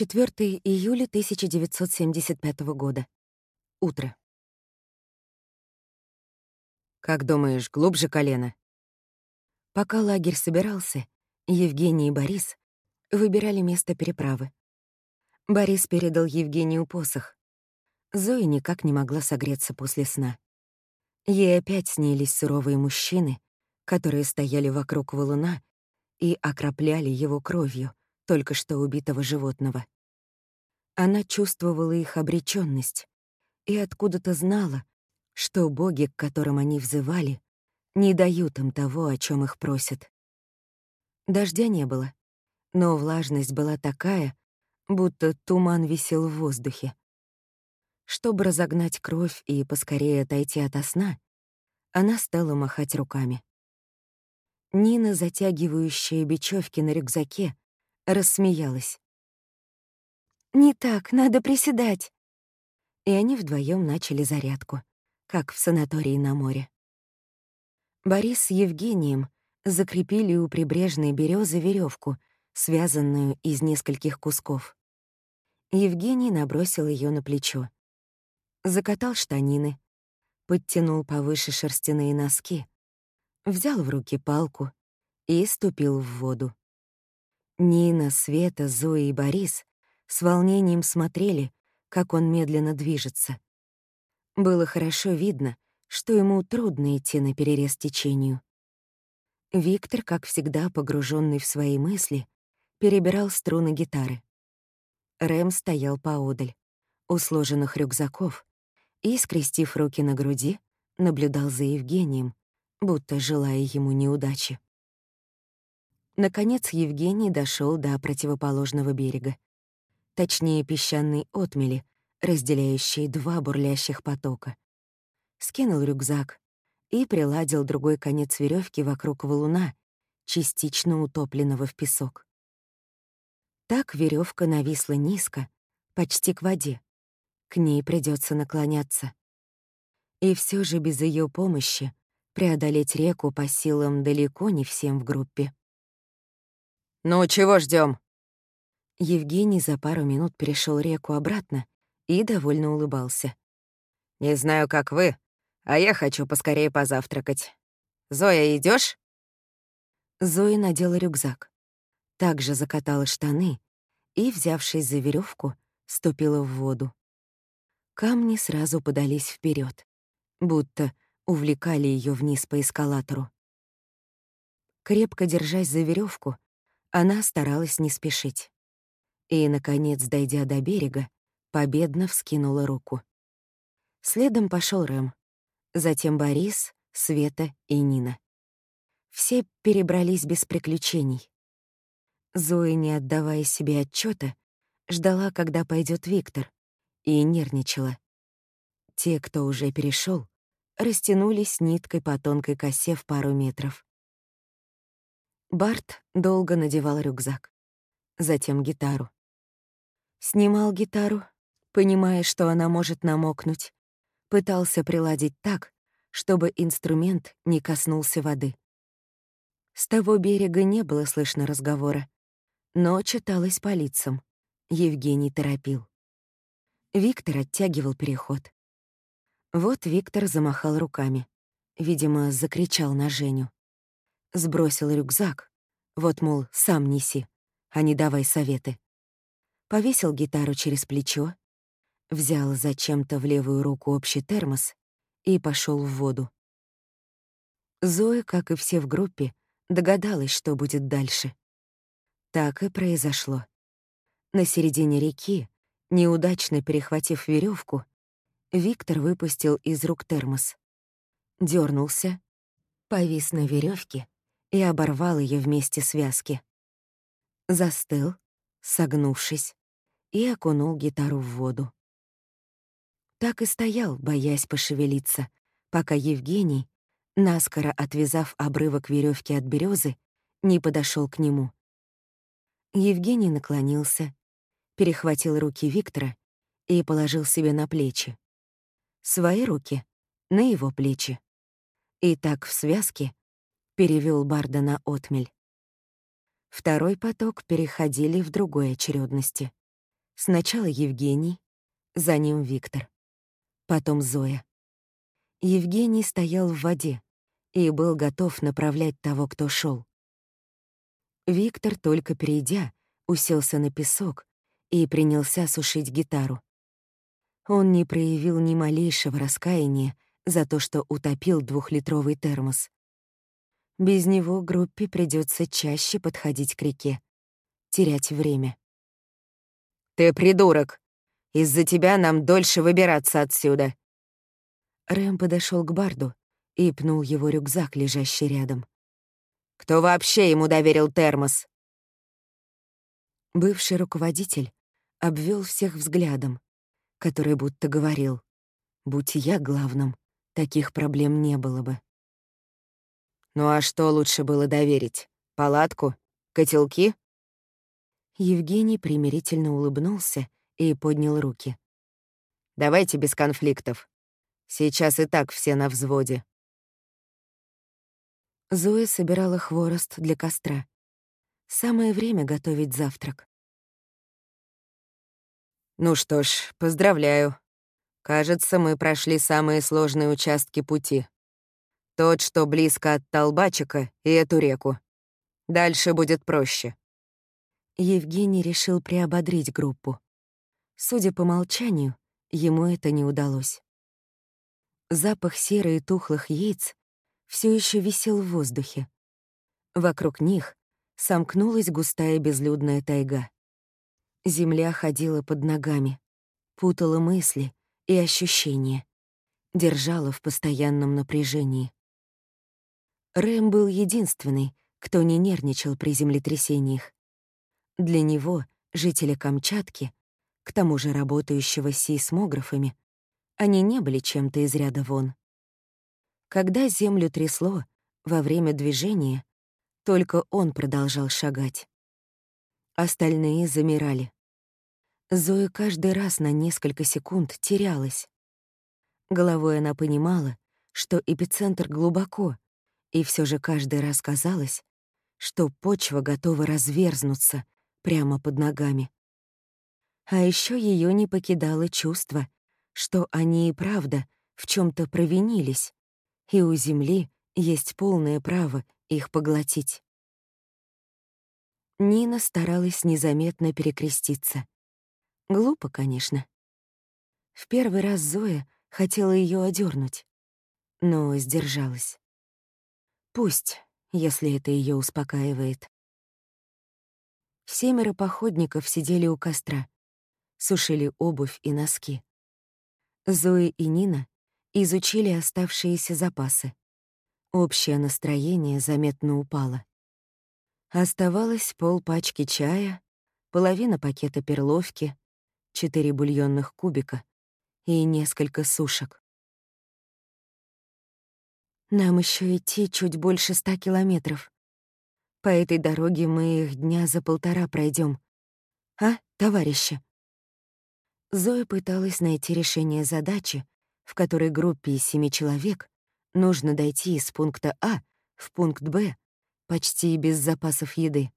4 июля 1975 года. Утро. «Как думаешь, глубже колено?» Пока лагерь собирался, Евгений и Борис выбирали место переправы. Борис передал Евгению посох. Зоя никак не могла согреться после сна. Ей опять снились суровые мужчины, которые стояли вокруг валуна и окропляли его кровью только что убитого животного. Она чувствовала их обречённость и откуда-то знала, что боги, к которым они взывали, не дают им того, о чем их просят. Дождя не было, но влажность была такая, будто туман висел в воздухе. Чтобы разогнать кровь и поскорее отойти ото сна, она стала махать руками. Нина, затягивающая бечевки на рюкзаке, рассмеялась. «Не так, надо приседать!» И они вдвоем начали зарядку, как в санатории на море. Борис с Евгением закрепили у прибрежной березы веревку, связанную из нескольких кусков. Евгений набросил ее на плечо. Закатал штанины, подтянул повыше шерстяные носки, взял в руки палку и ступил в воду. Нина, Света, Зоя и Борис с волнением смотрели, как он медленно движется. Было хорошо видно, что ему трудно идти на перерез течению. Виктор, как всегда погруженный в свои мысли, перебирал струны гитары. Рэм стоял поодаль, у сложенных рюкзаков, и, скрестив руки на груди, наблюдал за Евгением, будто желая ему неудачи. Наконец Евгений дошел до противоположного берега. Точнее, песчаной отмели, разделяющей два бурлящих потока. Скинул рюкзак и приладил другой конец веревки вокруг валуна, частично утопленного в песок. Так веревка нависла низко, почти к воде. К ней придется наклоняться. И все же без ее помощи преодолеть реку по силам далеко не всем в группе. «Ну, чего ждем? Евгений за пару минут перешел реку обратно и довольно улыбался. «Не знаю, как вы, а я хочу поскорее позавтракать. Зоя, идешь? Зоя надела рюкзак, также закатала штаны и, взявшись за веревку, ступила в воду. Камни сразу подались вперед, будто увлекали ее вниз по эскалатору. Крепко держась за веревку, она старалась не спешить. И, наконец, дойдя до берега, победно вскинула руку. Следом пошел Рэм, затем Борис, Света и Нина. Все перебрались без приключений. Зоя, не отдавая себе отчета, ждала, когда пойдет Виктор, и нервничала. Те, кто уже перешел, растянулись ниткой по тонкой косе в пару метров. Барт долго надевал рюкзак, затем гитару. Снимал гитару, понимая, что она может намокнуть, пытался приладить так, чтобы инструмент не коснулся воды. С того берега не было слышно разговора, но читалось по лицам. Евгений торопил. Виктор оттягивал переход. Вот Виктор замахал руками. Видимо, закричал на Женю сбросил рюкзак. Вот, мол, сам неси, а не давай советы. Повесил гитару через плечо, взял зачем-то в левую руку общий термос и пошел в воду. Зоя, как и все в группе, догадалась, что будет дальше. Так и произошло. На середине реки, неудачно перехватив веревку, Виктор выпустил из рук термос. дернулся, повис на веревке и оборвал ее вместе связки. Застыл, согнувшись, и окунул гитару в воду. Так и стоял, боясь пошевелиться, пока Евгений, наскоро отвязав обрывок веревки от березы, не подошел к нему. Евгений наклонился, перехватил руки Виктора и положил себе на плечи. Свои руки — на его плечи. И так в связке перевел Барда на отмель. Второй поток переходили в другой очередности. Сначала Евгений, за ним Виктор, потом Зоя. Евгений стоял в воде и был готов направлять того, кто шел. Виктор, только перейдя, уселся на песок и принялся сушить гитару. Он не проявил ни малейшего раскаяния за то, что утопил двухлитровый термос. Без него группе придется чаще подходить к реке, терять время. «Ты придурок! Из-за тебя нам дольше выбираться отсюда!» Рэм подошел к Барду и пнул его рюкзак, лежащий рядом. «Кто вообще ему доверил термос?» Бывший руководитель обвел всех взглядом, который будто говорил, «Будь я главным, таких проблем не было бы». «Ну а что лучше было доверить? Палатку? Котелки?» Евгений примирительно улыбнулся и поднял руки. «Давайте без конфликтов. Сейчас и так все на взводе». Зоя собирала хворост для костра. Самое время готовить завтрак. Ну что ж, поздравляю. Кажется, мы прошли самые сложные участки пути. Тот, что близко от Толбачика и эту реку. Дальше будет проще. Евгений решил приободрить группу. Судя по молчанию, ему это не удалось. Запах серы и тухлых яиц все еще висел в воздухе. Вокруг них сомкнулась густая безлюдная тайга. Земля ходила под ногами, путала мысли и ощущения, держала в постоянном напряжении. Рэм был единственный, кто не нервничал при землетрясениях. Для него, жителя Камчатки, к тому же работающего сейсмографами, они не были чем-то из ряда вон. Когда землю трясло во время движения, только он продолжал шагать. Остальные замирали. Зоя каждый раз на несколько секунд терялась. Головой она понимала, что эпицентр глубоко, и все же каждый раз казалось, что почва готова разверзнуться прямо под ногами. А еще ее не покидало чувство, что они и правда в чем то провинились, и у Земли есть полное право их поглотить. Нина старалась незаметно перекреститься. Глупо, конечно. В первый раз Зоя хотела ее одернуть, но сдержалась. Пусть, если это ее успокаивает. Семеро походников сидели у костра, сушили обувь и носки. Зоя и Нина изучили оставшиеся запасы. Общее настроение заметно упало. Оставалось полпачки чая, половина пакета перловки, четыре бульонных кубика и несколько сушек. Нам еще идти чуть больше ста километров. По этой дороге мы их дня за полтора пройдем. А, товарищи? Зоя пыталась найти решение задачи, в которой группе из семи человек нужно дойти из пункта А в пункт Б почти без запасов еды.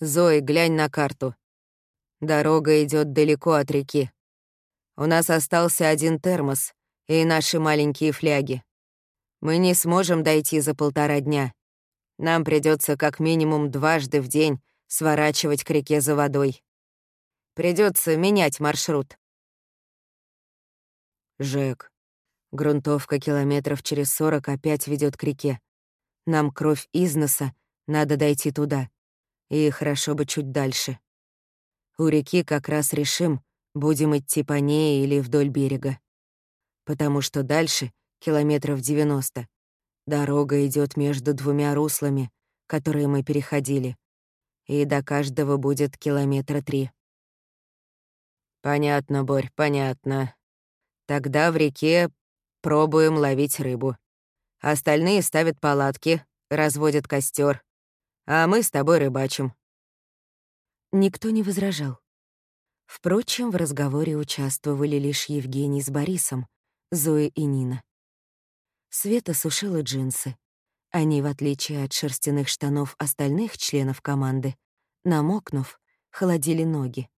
«Зои, глянь на карту. Дорога идет далеко от реки. У нас остался один термос и наши маленькие фляги. Мы не сможем дойти за полтора дня. Нам придется как минимум дважды в день сворачивать к реке за водой. Придется менять маршрут. Жек, грунтовка километров через сорок опять ведет к реке. Нам кровь из носа, надо дойти туда. И хорошо бы чуть дальше. У реки как раз решим, будем идти по ней или вдоль берега. Потому что дальше, километров 90, дорога идет между двумя руслами, которые мы переходили, и до каждого будет километра три. Понятно, Борь, понятно. Тогда в реке пробуем ловить рыбу. Остальные ставят палатки, разводят костер, а мы с тобой рыбачим». Никто не возражал. Впрочем, в разговоре участвовали лишь Евгений с Борисом, Зоя и Нина. Света сушила джинсы. Они, в отличие от шерстяных штанов остальных членов команды, намокнув, холодили ноги.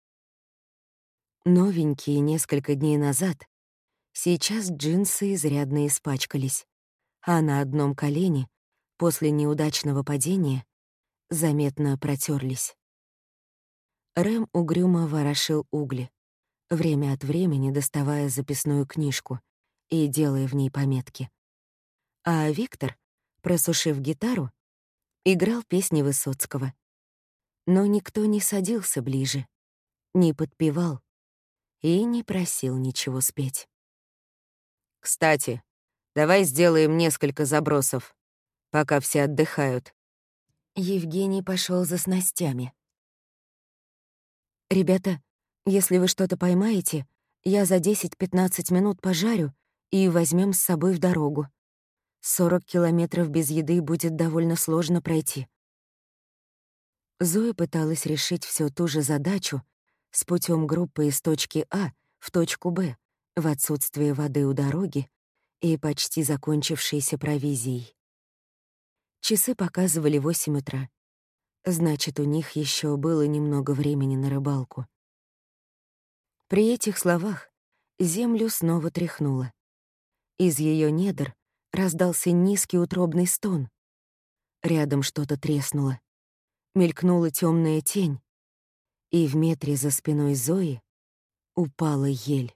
Новенькие несколько дней назад, сейчас джинсы изрядно испачкались, а на одном колене, после неудачного падения, заметно протерлись. Рэм угрюмо ворошил угли, время от времени доставая записную книжку и делая в ней пометки. А Виктор, просушив гитару, играл песни Высоцкого. Но никто не садился ближе, не подпевал и не просил ничего спеть. «Кстати, давай сделаем несколько забросов, пока все отдыхают». Евгений пошел за снастями. «Ребята, если вы что-то поймаете, я за 10-15 минут пожарю и возьмем с собой в дорогу. 40 километров без еды будет довольно сложно пройти». Зоя пыталась решить всю ту же задачу с путем группы из точки А в точку Б в отсутствие воды у дороги и почти закончившейся провизией. Часы показывали 8 утра. Значит, у них еще было немного времени на рыбалку. При этих словах землю снова тряхнуло. Из ее недр раздался низкий утробный стон. Рядом что-то треснуло. Мелькнула темная тень, и в метре за спиной Зои упала ель.